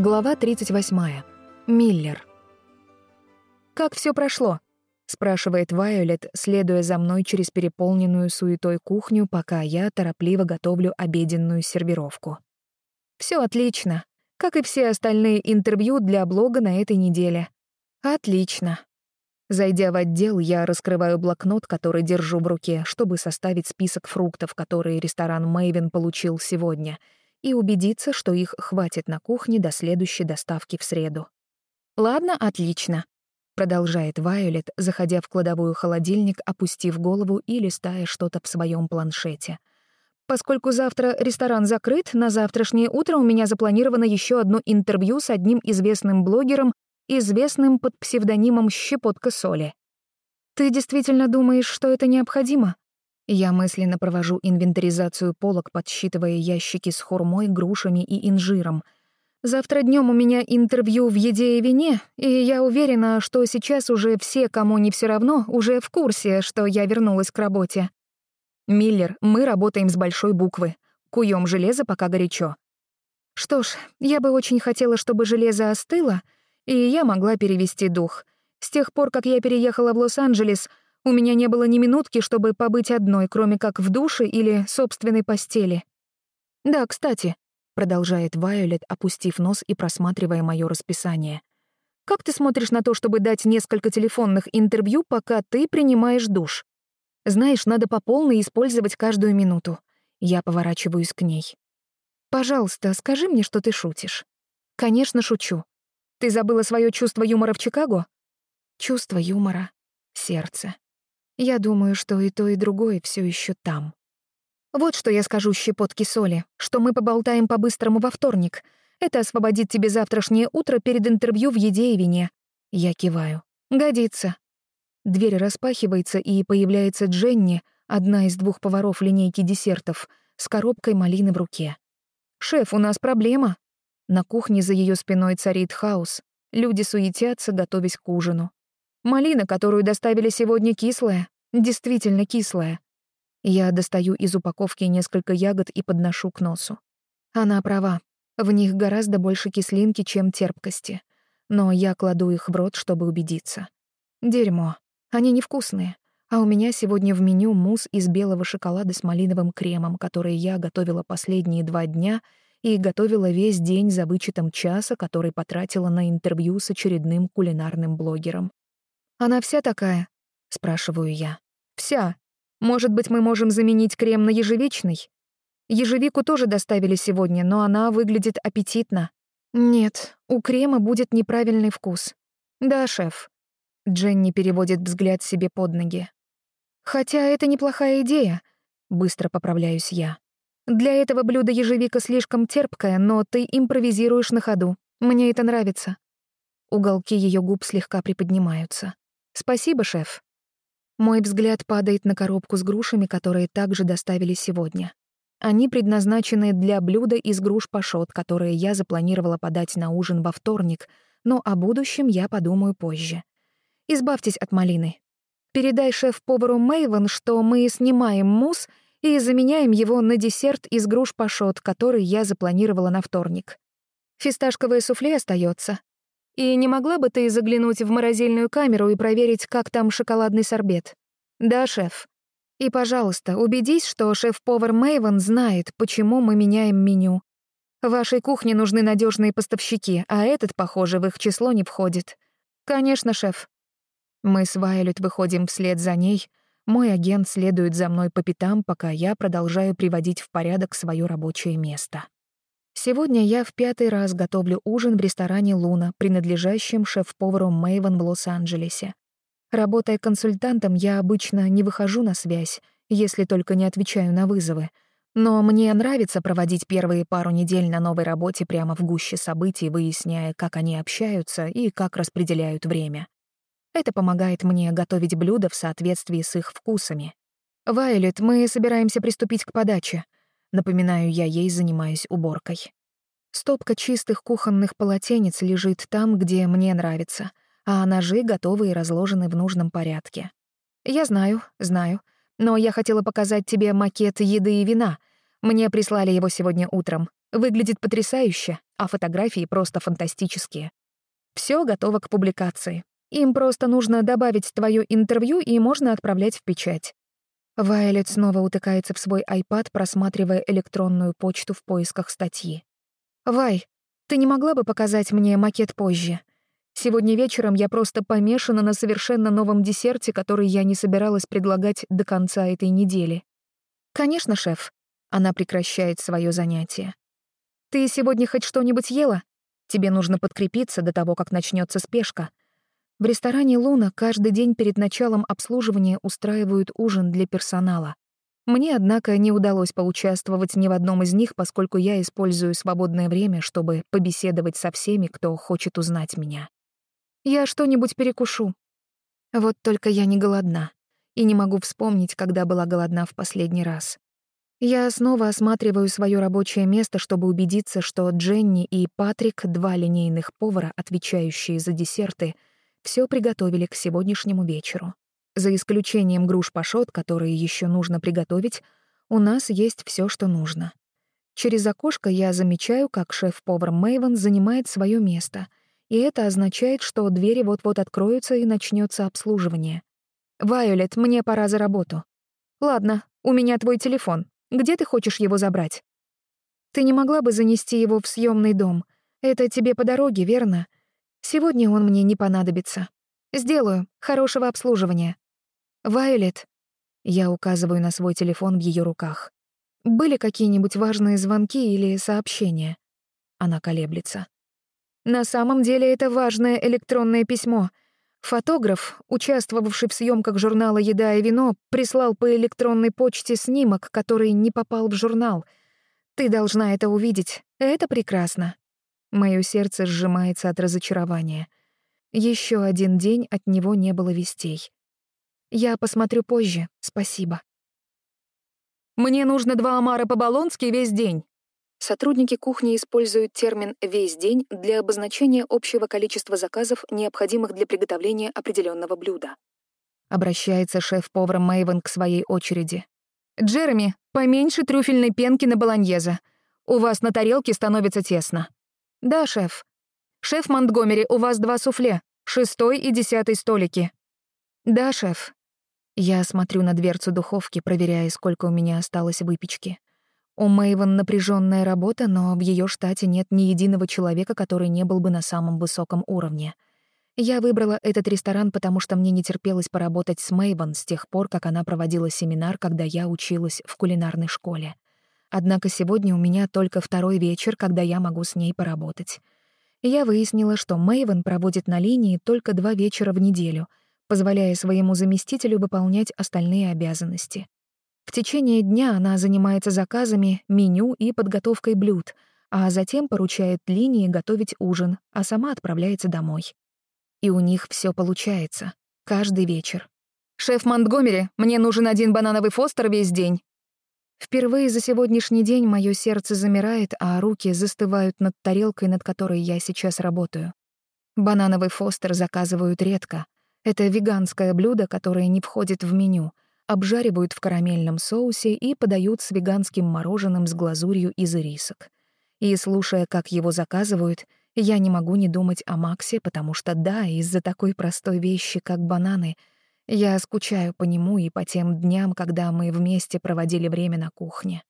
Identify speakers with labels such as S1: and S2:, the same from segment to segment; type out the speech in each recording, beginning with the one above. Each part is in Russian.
S1: Глава 38. Миллер. «Как все прошло?» — спрашивает Вайолет, следуя за мной через переполненную суетой кухню, пока я торопливо готовлю обеденную сервировку. Все отлично, как и все остальные интервью для блога на этой неделе. Отлично. Зайдя в отдел, я раскрываю блокнот, который держу в руке, чтобы составить список фруктов, которые ресторан Мэйвен получил сегодня — и убедиться, что их хватит на кухне до следующей доставки в среду. «Ладно, отлично», — продолжает Вайолет, заходя в кладовую холодильник, опустив голову и листая что-то в своем планшете. «Поскольку завтра ресторан закрыт, на завтрашнее утро у меня запланировано еще одно интервью с одним известным блогером, известным под псевдонимом «Щепотка соли». «Ты действительно думаешь, что это необходимо?» Я мысленно провожу инвентаризацию полок, подсчитывая ящики с хурмой, грушами и инжиром. Завтра днем у меня интервью в «Еде и вине», и я уверена, что сейчас уже все, кому не все равно, уже в курсе, что я вернулась к работе. «Миллер, мы работаем с большой буквы. Куем железо, пока горячо». Что ж, я бы очень хотела, чтобы железо остыло, и У меня не было ни минутки, чтобы побыть одной, кроме как в душе или собственной постели. «Да, кстати», — продолжает Вайолет, опустив нос и просматривая мое расписание. «Как ты смотришь на то, чтобы дать несколько телефонных интервью, пока ты принимаешь душ? Знаешь, надо по полной использовать каждую минуту». Я поворачиваюсь к ней. «Пожалуйста, скажи мне, что ты шутишь». «Конечно, шучу. Ты забыла свое чувство юмора в Чикаго?» «Чувство юмора. Сердце». Я думаю, что и то, и другое все еще там. Вот что я скажу щепотке соли, что мы поболтаем по-быстрому во вторник. Это освободит тебе завтрашнее утро перед интервью в «Еде и вине». Я киваю. Годится. Дверь распахивается, и появляется Дженни, одна из двух поваров линейки десертов, с коробкой малины в руке. «Шеф, у нас проблема». На кухне за ее спиной царит хаос. Люди суетятся, готовясь к ужину. «Малина, которую доставили сегодня кислая действительно кислая. Я достаю из упаковки несколько ягод и подношу к носу. Она права, в них гораздо больше кислинки, чем терпкости. Но я кладу их в рот, чтобы убедиться. Дерьмо. Они невкусные. А у меня сегодня в меню мусс из белого шоколада с малиновым кремом, который я готовила последние два дня и готовила весь день за вычетом часа, который потратила на интервью с очередным кулинарным блогером. Она вся такая, — спрашиваю я. «Вся. Может быть, мы можем заменить крем на ежевичный? Ежевику тоже доставили сегодня, но она выглядит аппетитно». «Нет, у крема будет неправильный вкус». «Да, шеф». Дженни переводит взгляд себе под ноги. «Хотя это неплохая идея», — быстро поправляюсь я. «Для этого блюда ежевика слишком терпкая, но ты импровизируешь на ходу. Мне это нравится». Уголки ее губ слегка приподнимаются. «Спасибо, шеф». Мой взгляд падает на коробку с грушами, которые также доставили сегодня. Они предназначены для блюда из груш пашот, которые я запланировала подать на ужин во вторник, но о будущем я подумаю позже. Избавьтесь от малины. Передай шеф-повару Мэйвен, что мы снимаем мусс и заменяем его на десерт из груш пашот, который я запланировала на вторник. Фисташковое суфле остается, и не могла бы ты заглянуть в морозильную камеру и проверить, как там шоколадный сорбет? Да, шеф. И, пожалуйста, убедись, что шеф-повар Мэйвен знает, почему мы меняем меню. Вашей кухне нужны надежные поставщики, а этот, похоже, в их число не входит. Конечно, шеф. Мы с Вайолет выходим вслед за ней. Мой агент следует за мной по пятам, пока я продолжаю приводить в порядок свое рабочее место. Сегодня я в пятый раз готовлю ужин в ресторане «Луна», принадлежащем шеф-повару Мэйвен в Лос-Анджелесе. Работая консультантом, я обычно не выхожу на связь, если только не отвечаю на вызовы. Но мне нравится проводить первые пару недель на новой работе прямо в гуще событий, выясняя, как они общаются и как распределяют время. Это помогает мне готовить блюда в соответствии с их вкусами. «Вайолет, мы собираемся приступить к подаче», Напоминаю я ей, занимаясь уборкой. Стопка чистых кухонных полотенец лежит там, где мне нравится, а ножи готовы и разложены в нужном порядке. Я знаю, знаю, но я хотела показать тебе макет еды и вина. Мне прислали его сегодня утром. Выглядит потрясающе, а фотографии просто фантастические. Все готово к публикации. Им просто нужно добавить твое интервью, и можно отправлять в печать. Вайолет снова утыкается в свой iPad, просматривая электронную почту в поисках статьи. «Вай, ты не могла бы показать мне макет позже? Сегодня вечером я просто помешана на совершенно новом десерте, который я не собиралась предлагать до конца этой недели». «Конечно, шеф». Она прекращает свое занятие. «Ты сегодня хоть что-нибудь ела? Тебе нужно подкрепиться до того, как начнется спешка. В ресторане «Луна» каждый день перед началом обслуживания устраивают ужин для персонала. Мне, однако, не удалось поучаствовать ни в одном из них, поскольку я использую свободное время, чтобы побеседовать со всеми, кто хочет узнать меня. Я что-нибудь перекушу. Вот только я не голодна и не могу вспомнить, когда была голодна в последний раз. Я снова осматриваю свое рабочее место, чтобы убедиться, что Дженни и Патрик — два линейных повара, отвечающие за десерты — все приготовили к сегодняшнему вечеру. За исключением груш пашот, которые еще нужно приготовить, у нас есть все, что нужно. Через окошко я замечаю, как шеф-повар Мэйвен занимает свое место, и это означает, что двери вот-вот откроются и начнется обслуживание. «Вайолет, мне пора за работу». «Ладно, у меня твой телефон. Где ты хочешь его забрать?» «Ты не могла бы занести его в съемный дом? Это тебе по дороге, верно?» Сегодня он мне не понадобится. Сделаю. Хорошего обслуживания. Вайолет. Я указываю на свой телефон в ее руках. Были какие-нибудь важные звонки или сообщения? Она колеблется. На самом деле это важное электронное письмо. Фотограф, участвовавший в съемках журнала «Еда и вино», прислал по электронной почте снимок, который не попал в журнал. Ты должна это увидеть. Это прекрасно. Моё сердце сжимается от разочарования. Еще один день от него не было вестей. Я посмотрю позже, спасибо. Мне нужно два омара по-болонски весь день. Сотрудники кухни используют термин «весь день» для обозначения общего количества заказов, необходимых для приготовления определенного блюда. Обращается шеф-повар Мэйвен к своей очереди. «Джереми, поменьше трюфельной пенки на болоньезе. У вас на тарелке становится тесно». «Да, шеф. Шеф Монтгомери, у вас два суфле, шестой и десятый столики». «Да, шеф». Я смотрю на дверцу духовки, проверяя, сколько у меня осталось выпечки. У Мэйвен напряженная работа, но в ее штате нет ни единого человека, который не был бы на самом высоком уровне. Я выбрала этот ресторан, потому что мне не терпелось поработать с Мэйвен с тех пор, как она проводила семинар, когда я училась в кулинарной школе. Однако сегодня у меня только второй вечер, когда я могу с ней поработать. Я выяснила, что Мэйвен проводит на линии только два вечера в неделю, позволяя своему заместителю выполнять остальные обязанности. В течение дня она занимается заказами, меню и подготовкой блюд, а затем поручает линии готовить ужин, а сама отправляется домой. И у них все получается. Каждый вечер. «Шеф Монтгомери, мне нужен один банановый фостер весь день», Впервые за сегодняшний день мое сердце замирает, а руки застывают над тарелкой, над которой я сейчас работаю. Банановый фостер заказывают редко. Это веганское блюдо, которое не входит в меню. Обжаривают в карамельном соусе и подают с веганским мороженым с глазурью из рисок. И, слушая, как его заказывают, я не могу не думать о Максе, потому что да, из-за такой простой вещи, как бананы — я скучаю по нему и по тем дням, когда мы вместе проводили время на кухне.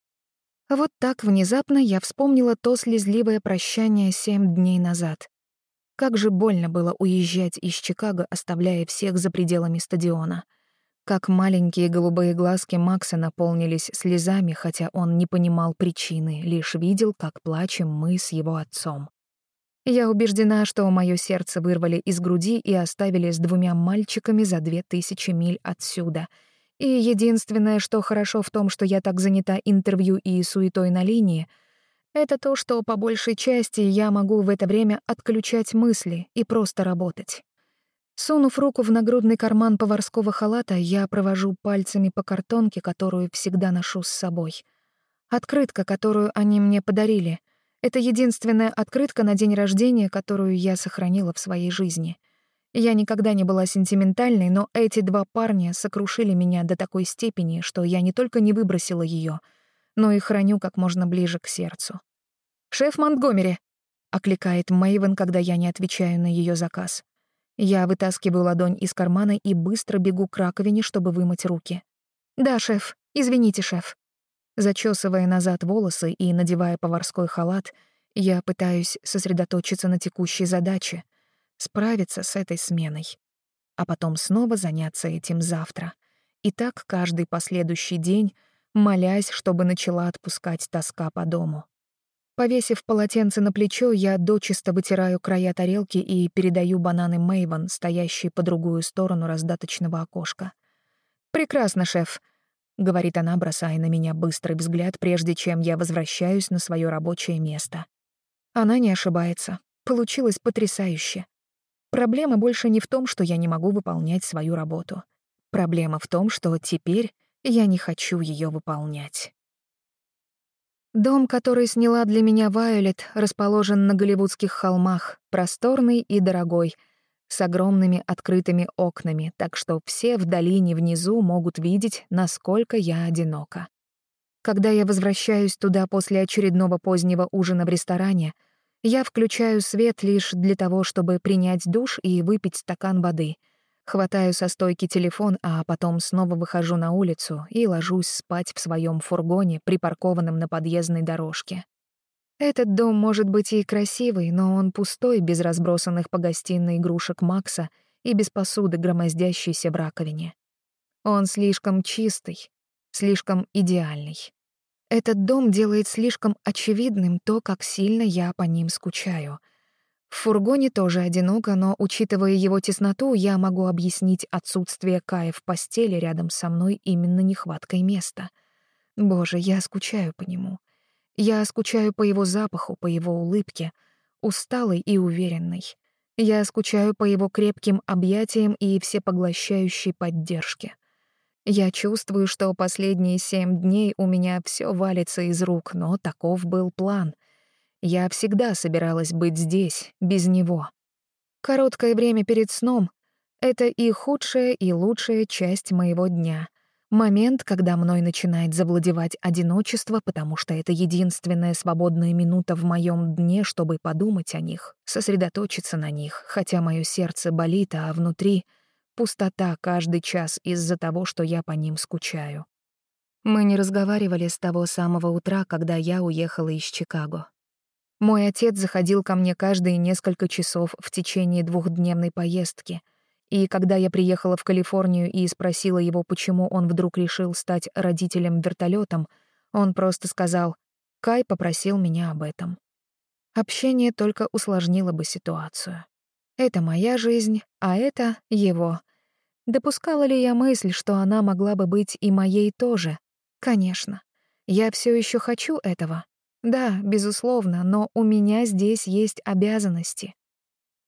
S1: Вот так внезапно я вспомнила то слезливое прощание семь дней назад. Как же больно было уезжать из Чикаго, оставляя всех за пределами стадиона. Как маленькие голубые глазки Макса наполнились слезами, хотя он не понимал причины, лишь видел, как плачем мы с его отцом. Я убеждена, что мое сердце вырвали из груди и оставили с двумя мальчиками за две тысячи миль отсюда. И единственное, что хорошо в том, что я так занята интервью и суетой на линии, это то, что по большей части я могу в это время отключать мысли и просто работать. Сунув руку в нагрудный карман поварского халата, я провожу пальцами по картонке, которую всегда ношу с собой. Открытка, которую они мне подарили, это единственная открытка на день рождения, которую я сохранила в своей жизни. Я никогда не была сентиментальной, но эти два парня сокрушили меня до такой степени, что я не только не выбросила ее, но и храню как можно ближе к сердцу. «Шеф Монтгомери!» — окликает Мэйвен, когда я не отвечаю на ее заказ. Я вытаскиваю ладонь из кармана и быстро бегу к раковине, чтобы вымыть руки. «Да, шеф. Извините, шеф». Зачесывая назад волосы и надевая поварской халат, я пытаюсь сосредоточиться на текущей задаче, справиться с этой сменой, а потом снова заняться этим завтра. И так каждый последующий день, молясь, чтобы начала отпускать тоска по дому. Повесив полотенце на плечо, я дочисто вытираю края тарелки и передаю бананы Мэйвен, стоящие по другую сторону раздаточного окошка. «Прекрасно, шеф», говорит она, бросая на меня быстрый взгляд, прежде чем я возвращаюсь на свое рабочее место. Она не ошибается. Получилось потрясающе. Проблема больше не в том, что я не могу выполнять свою работу. Проблема в том, что теперь я не хочу ее выполнять. Дом, который сняла для меня Вайолет, расположен на голливудских холмах, просторный и дорогой — с огромными открытыми окнами, так что все в долине внизу могут видеть, насколько я одинока. Когда я возвращаюсь туда после очередного позднего ужина в ресторане, я включаю свет лишь для того, чтобы принять душ и выпить стакан воды. Хватаю со стойки телефон, а потом снова выхожу на улицу и ложусь спать в своем фургоне, припаркованном на подъездной дорожке. Этот дом может быть и красивый, но он пустой без разбросанных по гостиной игрушек Макса и без посуды, громоздящейся в раковине. Он слишком чистый, слишком идеальный. Этот дом делает слишком очевидным то, как сильно я по ним скучаю. В фургоне тоже одиноко, но, учитывая его тесноту, я могу объяснить отсутствие Кая в постели рядом со мной именно нехваткой места. Боже, я скучаю по нему. Я скучаю по его запаху, по его улыбке, усталой и уверенной. Я скучаю по его крепким объятиям и всепоглощающей поддержке. Я чувствую, что последние семь дней у меня все валится из рук, но таков был план. Я всегда собиралась быть здесь, без него. Короткое время перед сном — это и худшая, и лучшая часть моего дня. Момент, когда мной начинает завладевать одиночество, потому что это единственная свободная минута в моем дне, чтобы подумать о них, сосредоточиться на них, хотя мое сердце болит, а внутри пустота каждый час из-за того, что я по ним скучаю. Мы не разговаривали с того самого утра, когда я уехала из Чикаго. Мой отец заходил ко мне каждые несколько часов в течение двухдневной поездки — и когда я приехала в Калифорнию и спросила его, почему он вдруг решил стать родителем вертолетом, он просто сказал «Кай попросил меня об этом». Общение только усложнило бы ситуацию. Это моя жизнь, а это его. Допускала ли я мысль, что она могла бы быть и моей тоже? Конечно. Я все еще хочу этого. Да, безусловно, но у меня здесь есть обязанности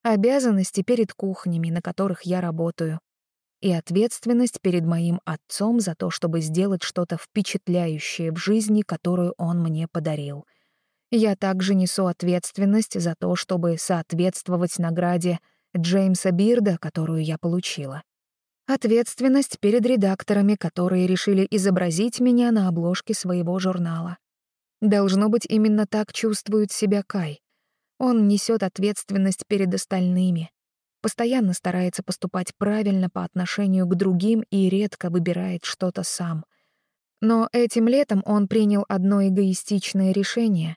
S1: обязанности перед кухнями, на которых я работаю, и ответственность перед моим отцом за то, чтобы сделать что-то впечатляющее в жизни, которую он мне подарил. Я также несу ответственность за то, чтобы соответствовать награде Джеймса Бирда, которую я получила. Ответственность перед редакторами, которые решили изобразить меня на обложке своего журнала. Должно быть, именно так чувствует себя Кай. Он несет ответственность перед остальными, постоянно старается поступать правильно по отношению к другим и редко выбирает что-то сам. Но этим летом он принял одно эгоистичное решение,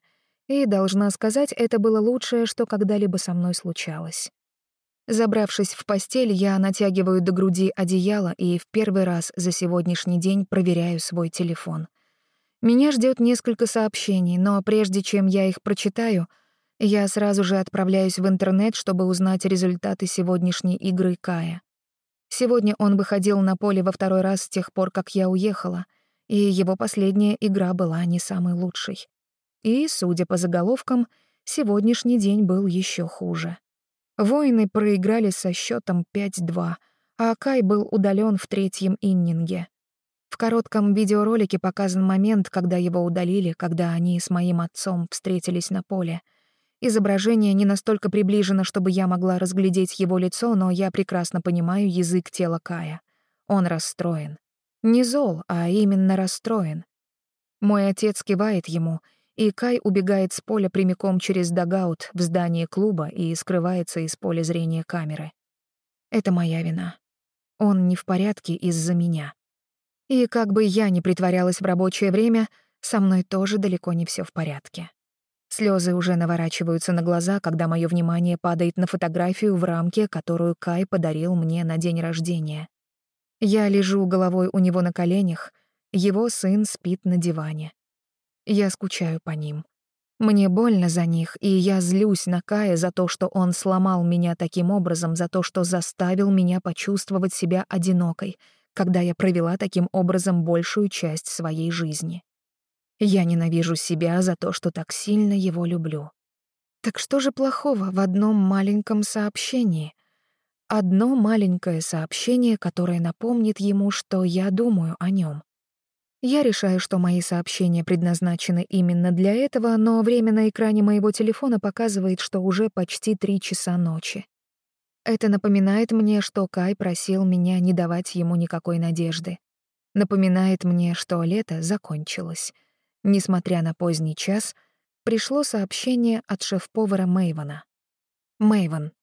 S1: и, должна сказать, это было лучшее, что когда-либо со мной случалось. Забравшись в постель, я натягиваю до груди одеяло и в первый раз за сегодняшний день проверяю свой телефон. Меня ждет несколько сообщений, но прежде чем я их прочитаю — я сразу же отправляюсь в интернет, чтобы узнать результаты сегодняшней игры Кая. Сегодня он выходил на поле во второй раз с тех пор, как я уехала, и его последняя игра была не самой лучшей. И, судя по заголовкам, сегодняшний день был еще хуже. Воины проиграли со счетом 5-2, а Кай был удален в третьем иннинге. В коротком видеоролике показан момент, когда его удалили, когда они с моим отцом встретились на поле — Изображение не настолько приближено, чтобы я могла разглядеть его лицо, но я прекрасно понимаю язык тела Кая. Он расстроен. Не зол, а именно расстроен. Мой отец кивает ему, и Кай убегает с поля прямиком через дагаут в здание клуба и скрывается из поля зрения камеры. Это моя вина. Он не в порядке из-за меня. И как бы я ни притворялась в рабочее время, со мной тоже далеко не все в порядке. Слезы уже наворачиваются на глаза, когда мое внимание падает на фотографию в рамке, которую Кай подарил мне на день рождения. Я лежу головой у него на коленях, его сын спит на диване. Я скучаю по ним. Мне больно за них, и я злюсь на Кая за то, что он сломал меня таким образом, за то, что заставил меня почувствовать себя одинокой, когда я провела таким образом большую часть своей жизни. Я ненавижу себя за то, что так сильно его люблю. Так что же плохого в одном маленьком сообщении? Одно маленькое сообщение, которое напомнит ему, что я думаю о нем. Я решаю, что мои сообщения предназначены именно для этого, но время на экране моего телефона показывает, что уже почти три часа ночи. Это напоминает мне, что Кай просил меня не давать ему никакой надежды. Напоминает мне, что лето закончилось. Несмотря на поздний час, пришло сообщение от шеф-повара Мэйвана. «Мэйван,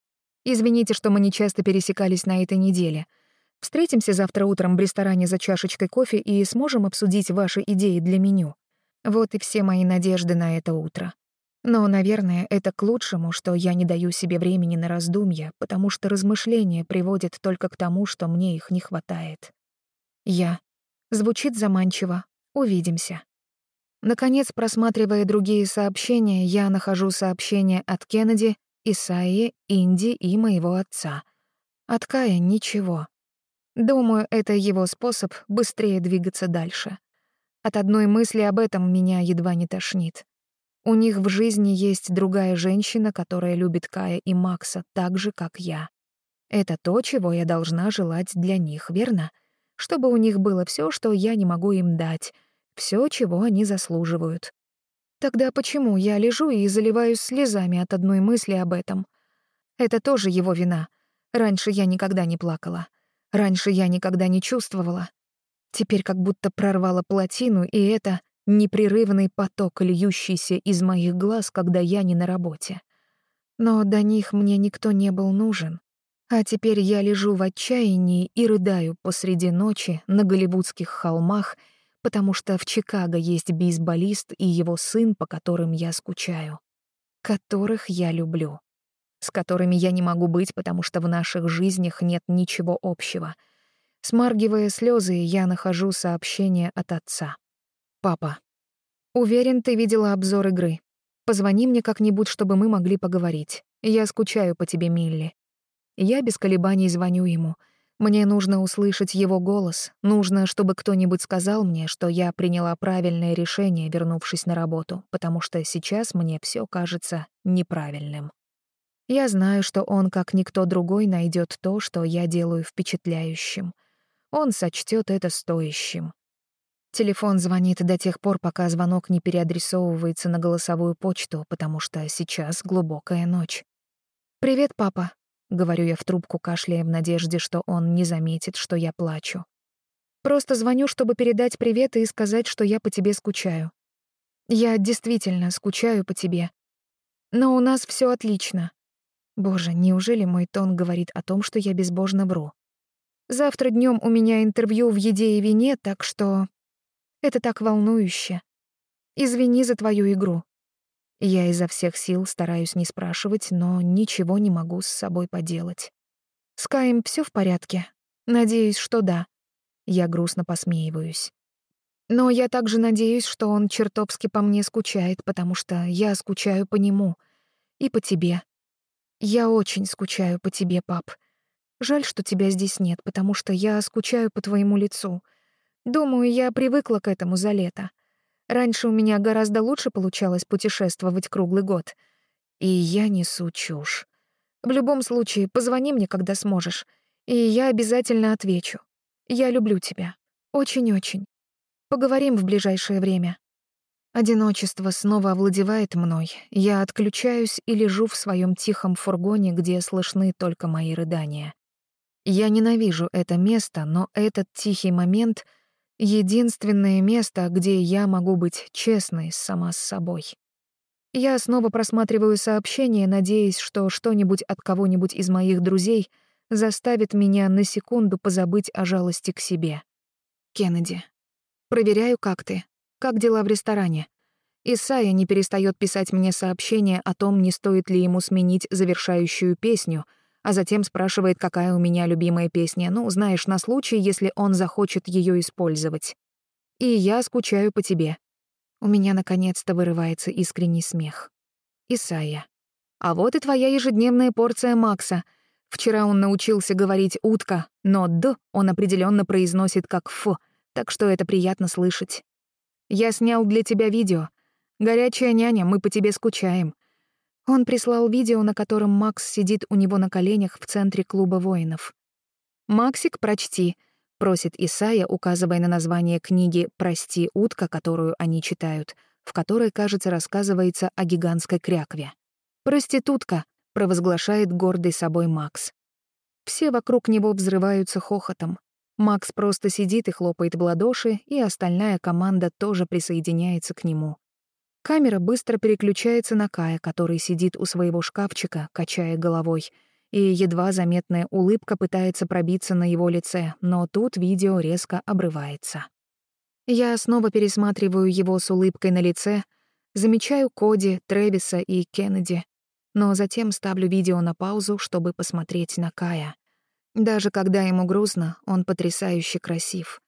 S1: извините, что мы не часто пересекались на этой неделе. Встретимся завтра утром в ресторане за чашечкой кофе и сможем обсудить ваши идеи для меню. Вот и все мои надежды на это утро. Но, наверное, это к лучшему, что я не даю себе времени на раздумья, потому что размышления приводят только к тому, что мне их не хватает. Я. Звучит заманчиво. Увидимся. Наконец, просматривая другие сообщения, я нахожу сообщения от Кеннеди, Исаи, Инди и моего отца. От Кая ничего. Думаю, это его способ быстрее двигаться дальше. От одной мысли об этом меня едва не тошнит. У них в жизни есть другая женщина, которая любит Кая и Макса так же, как я. Это то, чего я должна желать для них, верно? Чтобы у них было все, что я не могу им дать — все, чего они заслуживают. Тогда почему я лежу и заливаюсь слезами от одной мысли об этом? Это тоже его вина. Раньше я никогда не плакала. Раньше я никогда не чувствовала. Теперь как будто прорвала плотину, и это непрерывный поток, льющийся из моих глаз, когда я не на работе. Но до них мне никто не был нужен. А теперь я лежу в отчаянии и рыдаю посреди ночи на голливудских холмах — потому что в Чикаго есть бейсболист и его сын, по которым я скучаю. Которых я люблю. С которыми я не могу быть, потому что в наших жизнях нет ничего общего. Смаргивая слезы, я нахожу сообщение от отца. «Папа, уверен, ты видела обзор игры. Позвони мне как-нибудь, чтобы мы могли поговорить. Я скучаю по тебе, Милли». Я без колебаний звоню ему — мне нужно услышать его голос, нужно, чтобы кто-нибудь сказал мне, что я приняла правильное решение, вернувшись на работу, потому что сейчас мне все кажется неправильным. Я знаю, что он, как никто другой, найдет то, что я делаю впечатляющим. Он сочтет это стоящим. Телефон звонит до тех пор, пока звонок не переадресовывается на голосовую почту, потому что сейчас глубокая ночь. «Привет, папа», Говорю я в трубку, кашляя в надежде, что он не заметит, что я плачу. Просто звоню, чтобы передать привет и сказать, что я по тебе скучаю. Я действительно скучаю по тебе. Но у нас все отлично. Боже, неужели мой тон говорит о том, что я безбожно вру? Завтра днем у меня интервью в «Еде и вине», так что... Это так волнующе. Извини за твою игру. Я изо всех сил стараюсь не спрашивать, но ничего не могу с собой поделать. «С Каем всё в порядке?» «Надеюсь, что да». Я грустно посмеиваюсь. Но я также надеюсь, что он чертовски по мне скучает, потому что я скучаю по нему. И по тебе. Я очень скучаю по тебе, пап. Жаль, что тебя здесь нет, потому что я скучаю по твоему лицу. Думаю, я привыкла к этому за лето. Раньше у меня гораздо лучше получалось путешествовать круглый год. И я несу чушь. В любом случае, позвони мне, когда сможешь, и я обязательно отвечу. Я люблю тебя. Очень-очень. Поговорим в ближайшее время. Одиночество снова овладевает мной. Я отключаюсь и лежу в своем тихом фургоне, где слышны только мои рыдания. Я ненавижу это место, но этот тихий момент — единственное место, где я могу быть честной сама с собой. Я снова просматриваю сообщения, надеясь, что что-нибудь от кого-нибудь из моих друзей заставит меня на секунду позабыть о жалости к себе. Кеннеди. Проверяю, как ты. Как дела в ресторане? Исайя не перестает писать мне сообщения о том, не стоит ли ему сменить завершающую песню — а затем спрашивает, какая у меня любимая песня, ну, знаешь, на случай, если он захочет ее использовать. И я скучаю по тебе. У меня наконец-то вырывается искренний смех. Исайя. А вот и твоя ежедневная порция Макса. Вчера он научился говорить «утка», но «д» он определенно произносит как «ф», так что это приятно слышать. Я снял для тебя видео. Горячая Он прислал видео, на котором Макс сидит у него на коленях в центре клуба воинов. «Максик, прочти», — просит Исая, указывая на название книги «Прости, утка», которую они читают, в которой, кажется, рассказывается о гигантской крякве. «Проститутка», — провозглашает гордый собой Макс. Все вокруг него взрываются хохотом. Макс просто сидит и хлопает в ладоши, и остальная команда тоже присоединяется к нему. Камера быстро переключается на Кая, который сидит у своего шкафчика, качая головой, и едва заметная улыбка пытается пробиться на его лице, но тут видео резко обрывается. Я снова пересматриваю его с улыбкой на лице, замечаю Коди, Тревиса и Кеннеди, но затем ставлю видео на паузу, чтобы посмотреть на Кая. Даже когда ему грустно, он потрясающе красив.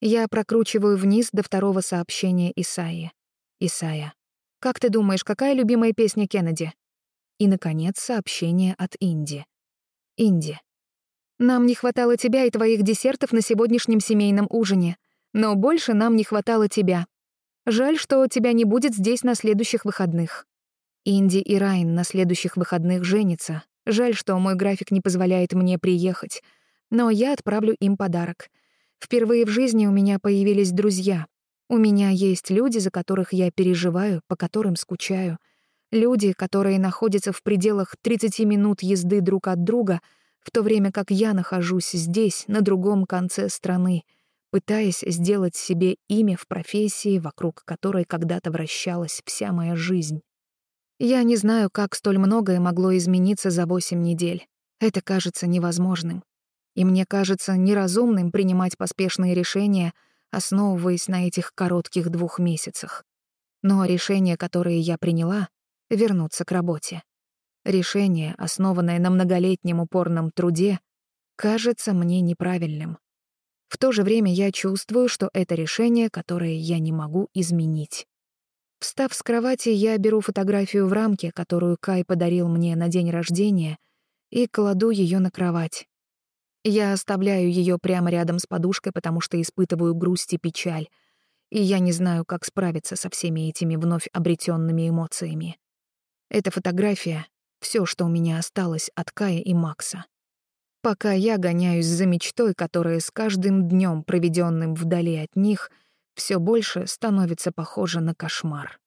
S1: Я прокручиваю вниз до второго сообщения Исаи. Исая. «Как ты думаешь, какая любимая песня Кеннеди?» И, наконец, сообщение от Инди. Инди. «Нам не хватало тебя и твоих десертов на сегодняшнем семейном ужине, но больше нам не хватало тебя. Жаль, что тебя не будет здесь на следующих выходных. Инди и Райн на следующих выходных женятся. Жаль, что мой график не позволяет мне приехать, но я отправлю им подарок. Впервые в жизни у меня появились друзья, У меня есть люди, за которых я переживаю, по которым скучаю. Люди, которые находятся в пределах 30 минут езды друг от друга, в то время как я нахожусь здесь, на другом конце страны, пытаясь сделать себе имя в профессии, вокруг которой когда-то вращалась вся моя жизнь. Я не знаю, как столь многое могло измениться за 8 недель. Это кажется невозможным. И мне кажется неразумным принимать поспешные решения — основываясь на этих коротких двух месяцах. Но решение, которое я приняла — вернуться к работе. Решение, основанное на многолетнем упорном труде, кажется мне неправильным. В то же время я чувствую, что это решение, которое я не могу изменить. Встав с кровати, я беру фотографию в рамке, которую Кай подарил мне на день рождения, и кладу ее на кровать, я оставляю ее прямо рядом с подушкой, потому что испытываю грусть и печаль, и я не знаю, как справиться со всеми этими вновь обретенными эмоциями. Эта фотография — все, что у меня осталось от Кая и Макса. Пока я гоняюсь за мечтой, которая с каждым днем, проведенным вдали от них, все больше становится похожа на кошмар.